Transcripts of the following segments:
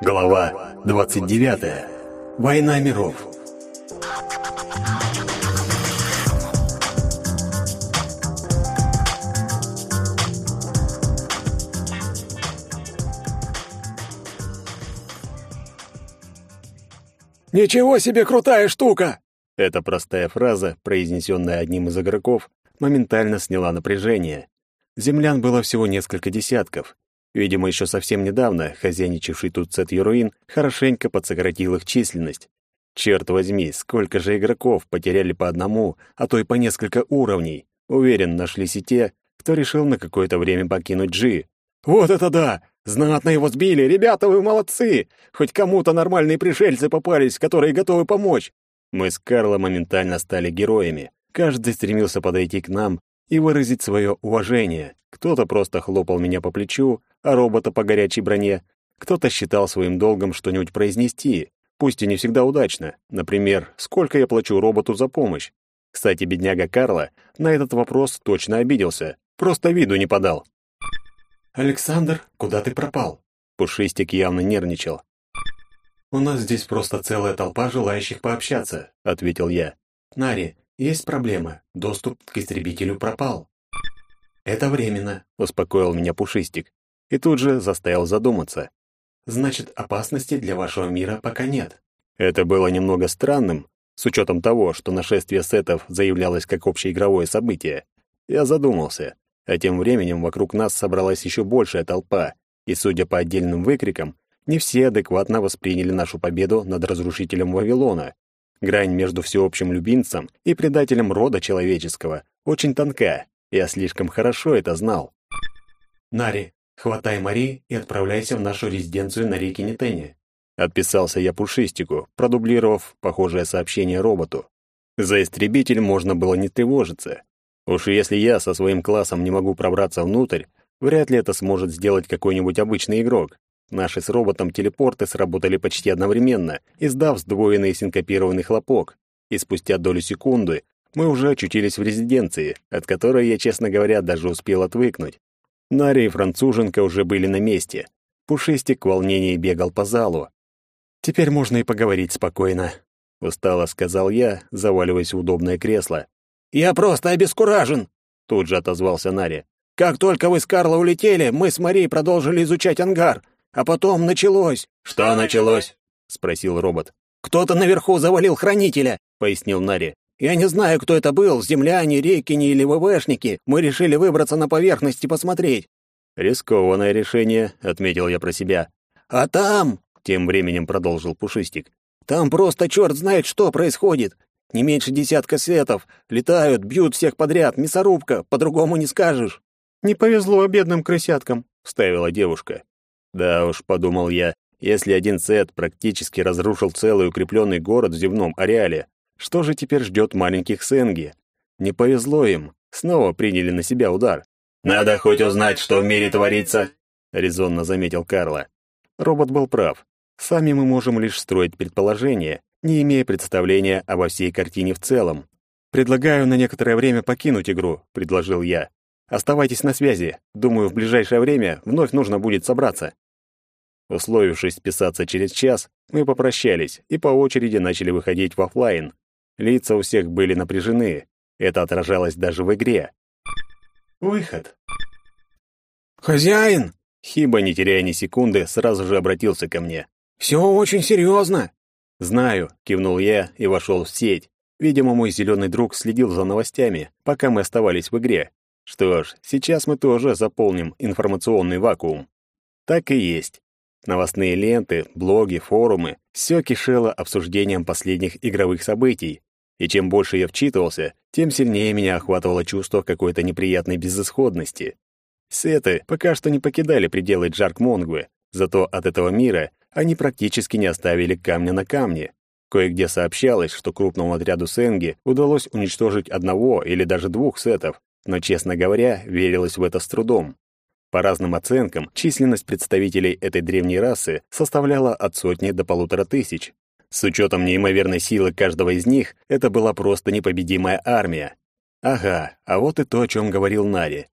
Глава 29. Война миров. «Ничего себе крутая штука!» Эта простая фраза, произнесенная одним из игроков, моментально сняла напряжение. Землян было всего несколько десятков. Видимо, еще совсем недавно хозяйничавший тут Сет Юруин хорошенько подсократил их численность. Черт возьми, сколько же игроков потеряли по одному, а то и по несколько уровней. Уверен, нашлись и те, кто решил на какое-то время покинуть Джи. «Вот это да! Знатно его сбили! Ребята, вы молодцы! Хоть кому-то нормальные пришельцы попались, которые готовы помочь!» Мы с Карло моментально стали героями. Каждый стремился подойти к нам и выразить свое уважение. Кто-то просто хлопал меня по плечу, а робота по горячей броне. Кто-то считал своим долгом что-нибудь произнести, пусть и не всегда удачно. Например, сколько я плачу роботу за помощь? Кстати, бедняга Карла на этот вопрос точно обиделся, просто виду не подал. «Александр, куда ты пропал?» Пушистик явно нервничал. «У нас здесь просто целая толпа желающих пообщаться», — ответил я. «Нари, есть проблема. Доступ к истребителю пропал». «Это временно», — успокоил меня Пушистик. И тут же заставил задуматься. «Значит, опасности для вашего мира пока нет». Это было немного странным, с учетом того, что нашествие сетов заявлялось как общеигровое событие. Я задумался. А тем временем вокруг нас собралась еще большая толпа, и, судя по отдельным выкрикам, не все адекватно восприняли нашу победу над разрушителем Вавилона. Грань между всеобщим любимцем и предателем рода человеческого очень тонка, я слишком хорошо это знал. «Нари, хватай Мари и отправляйся в нашу резиденцию на реке Нетене», отписался я Пушистику, продублировав похожее сообщение роботу. За истребитель можно было не тревожиться. Уж если я со своим классом не могу пробраться внутрь, вряд ли это сможет сделать какой-нибудь обычный игрок. Наши с роботом телепорты сработали почти одновременно, издав сдвоенный синкопированный хлопок, и спустя долю секунды мы уже очутились в резиденции, от которой я, честно говоря, даже успел отвыкнуть. Наря и француженка уже были на месте. Пушистик в волнении бегал по залу. «Теперь можно и поговорить спокойно», — устало сказал я, заваливаясь в удобное кресло. «Я просто обескуражен!» Тут же отозвался Нари. «Как только вы с Карло улетели, мы с Марией продолжили изучать ангар. А потом началось...» «Что началось?» — спросил робот. «Кто-то наверху завалил хранителя», — пояснил Нари. «Я не знаю, кто это был, земляне, рекини или ВВшники. Мы решили выбраться на поверхность и посмотреть». «Рискованное решение», — отметил я про себя. «А там...» — тем временем продолжил Пушистик. «Там просто черт знает, что происходит. Не меньше десятка светов. Летают, бьют всех подряд. Мясорубка, по-другому не скажешь». «Не повезло бедным крысяткам», — вставила девушка. «Да уж», — подумал я, если один сет практически разрушил целый укрепленный город в земном ареале, что же теперь ждет маленьких Сенги? Не повезло им, снова приняли на себя удар. «Надо хоть узнать, что в мире творится», — резонно заметил Карло. Робот был прав. Сами мы можем лишь строить предположения, не имея представления обо всей картине в целом. «Предлагаю на некоторое время покинуть игру», — предложил я. «Оставайтесь на связи. Думаю, в ближайшее время вновь нужно будет собраться». Условившись списаться через час, мы попрощались и по очереди начали выходить в офлайн. Лица у всех были напряжены. Это отражалось даже в игре. «Выход». «Хозяин!» Хиба, не теряя ни секунды, сразу же обратился ко мне. «Все очень серьезно. «Знаю», — кивнул я и вошел в сеть. Видимо, мой зеленый друг следил за новостями, пока мы оставались в игре. Что ж, сейчас мы тоже заполним информационный вакуум. Так и есть. Новостные ленты, блоги, форумы — все кишело обсуждением последних игровых событий. И чем больше я вчитывался, тем сильнее меня охватывало чувство какой-то неприятной безысходности. Сеты пока что не покидали пределы Джарк Монгвы, зато от этого мира они практически не оставили камня на камне. Кое-где сообщалось, что крупному отряду Сенги удалось уничтожить одного или даже двух сетов, но, честно говоря, верилось в это с трудом. По разным оценкам, численность представителей этой древней расы составляла от сотни до полутора тысяч. С учетом неимоверной силы каждого из них, это была просто непобедимая армия. Ага, а вот и то, о чем говорил Нари.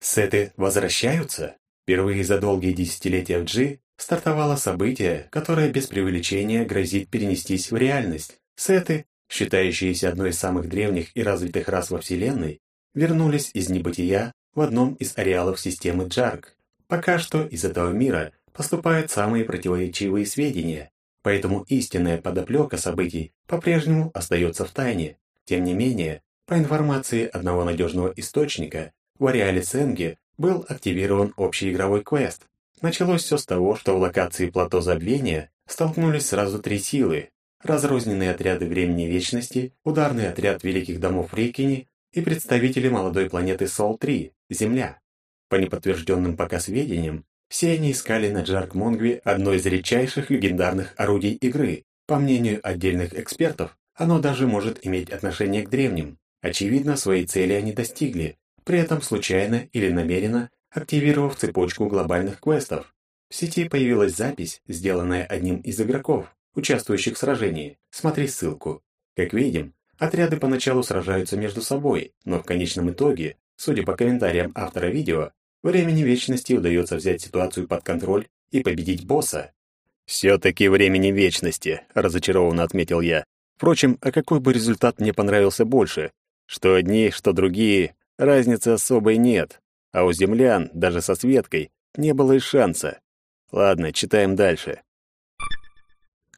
«Сеты возвращаются?» Впервые за долгие десятилетия в G стартовало событие, которое без преувеличения грозит перенестись в реальность. Сеты, считающиеся одной из самых древних и развитых рас во Вселенной, вернулись из небытия в одном из ареалов системы Джарк. Пока что из этого мира поступают самые противоречивые сведения, поэтому истинная подоплека событий по-прежнему остается в тайне. Тем не менее, по информации одного надежного источника, в ареале Сенге был активирован общий игровой квест. Началось все с того, что в локации плато Забвения столкнулись сразу три силы. Разрозненные отряды Времени Вечности, ударный отряд Великих Домов Рейкини и представители молодой планеты Сол-3, Земля. По неподтвержденным пока сведениям, все они искали на Джарк Монгви одно из редчайших легендарных орудий игры. По мнению отдельных экспертов, оно даже может иметь отношение к древним. Очевидно, своей цели они достигли, при этом случайно или намеренно активировав цепочку глобальных квестов. В сети появилась запись, сделанная одним из игроков, участвующих в сражении. Смотри ссылку. Как видим, отряды поначалу сражаются между собой, но в конечном итоге, судя по комментариям автора видео, времени вечности удается взять ситуацию под контроль и победить босса. «Все-таки времени вечности», — разочарованно отметил я. Впрочем, а какой бы результат мне понравился больше? Что одни, что другие, разницы особой нет. А у землян, даже со Светкой, не было и шанса. Ладно, читаем дальше.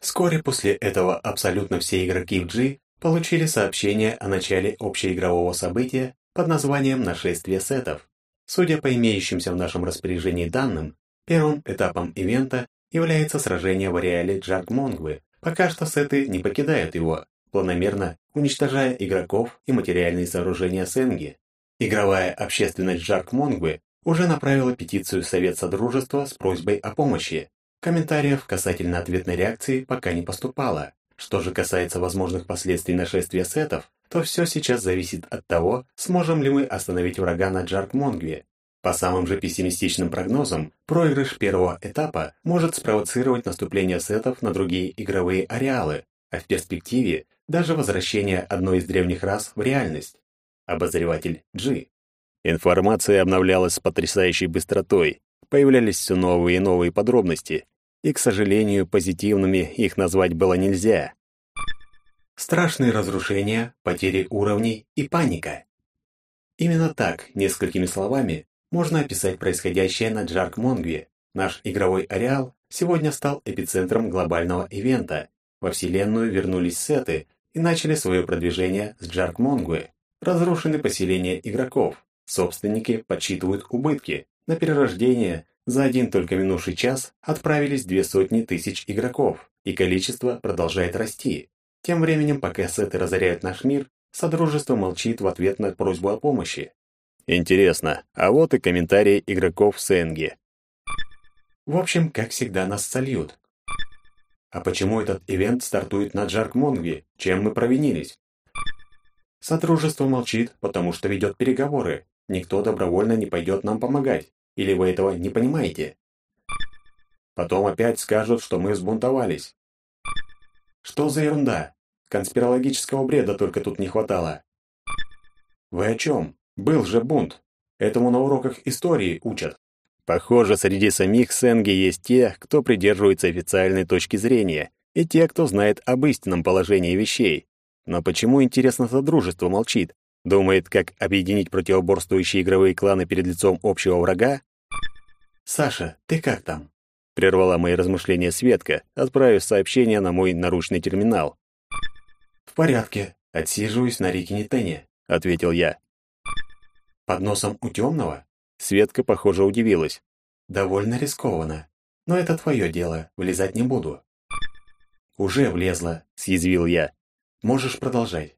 Вскоре после этого абсолютно все игроки в G получили сообщение о начале общеигрового события под названием «Нашествие сетов». Судя по имеющимся в нашем распоряжении данным, первым этапом ивента является сражение в ареале Джарк Монгвы. Пока что сеты не покидают его, планомерно уничтожая игроков и материальные сооружения Сенги. Игровая общественность Джарк Монгвы уже направила петицию в Совет Содружества с просьбой о помощи. Комментариев касательно ответной реакции пока не поступало. Что же касается возможных последствий нашествия сетов, то все сейчас зависит от того, сможем ли мы остановить врага на Джарк Монгве. По самым же пессимистичным прогнозам, проигрыш первого этапа может спровоцировать наступление сетов на другие игровые ареалы, а в перспективе даже возвращение одной из древних рас в реальность обозреватель G. Информация обновлялась с потрясающей быстротой, появлялись все новые и новые подробности, и, к сожалению, позитивными их назвать было нельзя. Страшные разрушения, потери уровней и паника. Именно так, несколькими словами, можно описать происходящее на Джарк Монгве. Наш игровой ареал сегодня стал эпицентром глобального ивента. Во Вселенную вернулись сеты и начали свое продвижение с Джарк Монгве. Разрушены поселения игроков, собственники подсчитывают убытки. На перерождение за один только минувший час отправились две сотни тысяч игроков, и количество продолжает расти. Тем временем, пока сеты разоряют наш мир, Содружество молчит в ответ на просьбу о помощи. Интересно, а вот и комментарии игроков Сенги. В общем, как всегда, нас сольют. А почему этот ивент стартует на Джарк Монгви? Чем мы провинились? Содружество молчит, потому что ведет переговоры. Никто добровольно не пойдет нам помогать. Или вы этого не понимаете? Потом опять скажут, что мы взбунтовались. Что за ерунда? Конспирологического бреда только тут не хватало. Вы о чем? Был же бунт. Этому на уроках истории учат. Похоже, среди самих Сенги есть те, кто придерживается официальной точки зрения, и те, кто знает об истинном положении вещей. Но почему, интересно, Содружество молчит? Думает, как объединить противоборствующие игровые кланы перед лицом общего врага? «Саша, ты как там?» Прервала мои размышления Светка, отправив сообщение на мой наручный терминал. «В порядке. Отсиживаюсь на реке Нитене», — ответил я. «Под носом у темного?» Светка, похоже, удивилась. «Довольно рискованно. Но это твое дело, влезать не буду». «Уже влезла», — съязвил я. Можешь продолжать.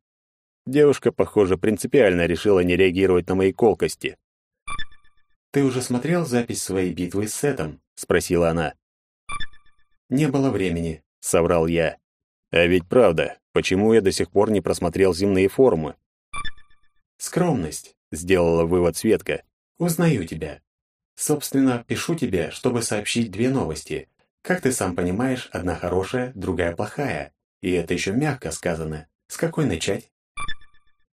Девушка, похоже, принципиально решила не реагировать на мои колкости. «Ты уже смотрел запись своей битвы с Сетом?» — спросила она. «Не было времени», — соврал я. «А ведь правда, почему я до сих пор не просмотрел земные формы?» «Скромность», — сделала вывод Светка. «Узнаю тебя. Собственно, пишу тебе, чтобы сообщить две новости. Как ты сам понимаешь, одна хорошая, другая плохая. И это еще мягко сказано. С какой начать?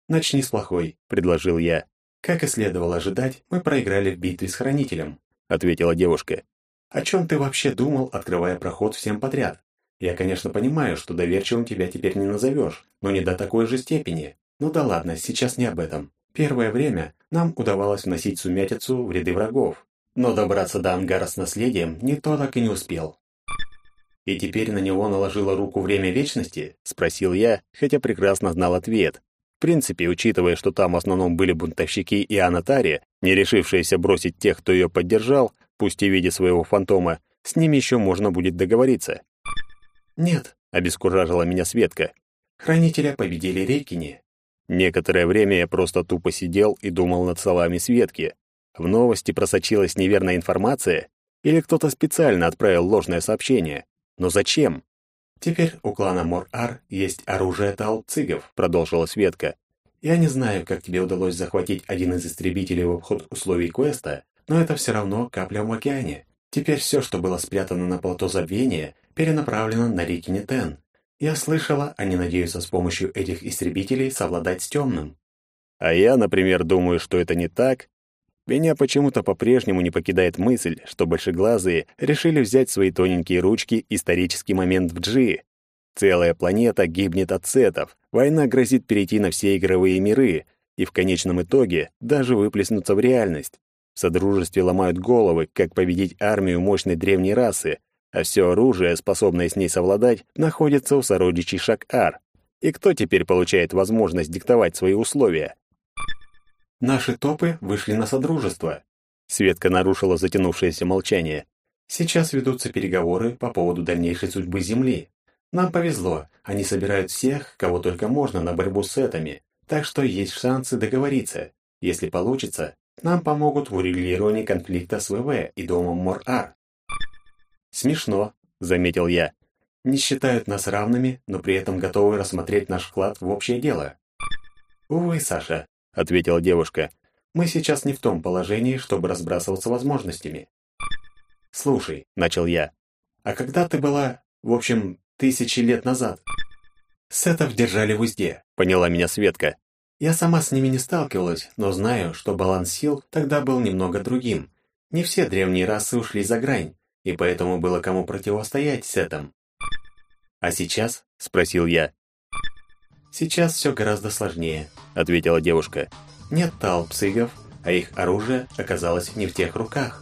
Начни с плохой, предложил я. Как и следовало ожидать, мы проиграли в битве с Хранителем. ответила девушка. О чем ты вообще думал, открывая проход всем подряд? Я, конечно, понимаю, что доверчивым тебя теперь не назовешь, но не до такой же степени. Ну да ладно, сейчас не об этом. Первое время нам удавалось вносить сумятицу в ряды врагов, но добраться до ангара с наследием никто так и не успел. «И теперь на него наложила руку время вечности?» — спросил я, хотя прекрасно знал ответ. В принципе, учитывая, что там в основном были бунтовщики и Анатария, не решившиеся бросить тех, кто ее поддержал, пусть и в виде своего фантома, с ними еще можно будет договориться. «Нет», — обескуражила меня Светка. «Хранителя победили Рейкини». Некоторое время я просто тупо сидел и думал над словами Светки. В новости просочилась неверная информация, или кто-то специально отправил ложное сообщение. Но зачем? «Теперь у клана Мор-Ар есть оружие Таал-Цигов», — продолжила Светка. «Я не знаю, как тебе удалось захватить один из истребителей в обход условий квеста, но это все равно капля в океане. Теперь все, что было спрятано на плато забвения, перенаправлено на реки Нетен. Я слышала, они надеются с помощью этих истребителей совладать с темным». А я, например, думаю, что это не так, меня почему-то по-прежнему не покидает мысль, что большеглазые решили взять свои тоненькие ручки исторический момент в Джи. Целая планета гибнет от сетов, война грозит перейти на все игровые миры и в конечном итоге даже выплеснуться в реальность. В Содружестве ломают головы, как победить армию мощной древней расы, а все оружие, способное с ней совладать, находится у сородичей Шак-Ар. И кто теперь получает возможность диктовать свои условия? Наши топы вышли на содружество. Светка нарушила затянувшееся молчание. Сейчас ведутся переговоры по поводу дальнейшей судьбы Земли. Нам повезло, они собирают всех, кого только можно, на борьбу с этими, так что есть шансы договориться. Если получится, нам помогут в урегулировании конфликта с ВВ и домом Мор-Ар. Смешно, заметил я. Не считают нас равными, но при этом готовы рассмотреть наш вклад в общее дело. Увы, Саша, — ответила девушка. «Мы сейчас не в том положении, чтобы разбрасываться возможностями». «Слушай», — начал я, — «а когда ты была, в общем, тысячи лет назад?» «Сетов держали в узде», — поняла меня Светка. «Я сама с ними не сталкивалась, но знаю, что баланс сил тогда был немного другим. Не все древние расы ушли за грань, и поэтому было кому противостоять Сетам». «А сейчас?» — спросил я. «Сейчас все гораздо сложнее», — ответила девушка. «Нет талпсигов, а их оружие оказалось не в тех руках».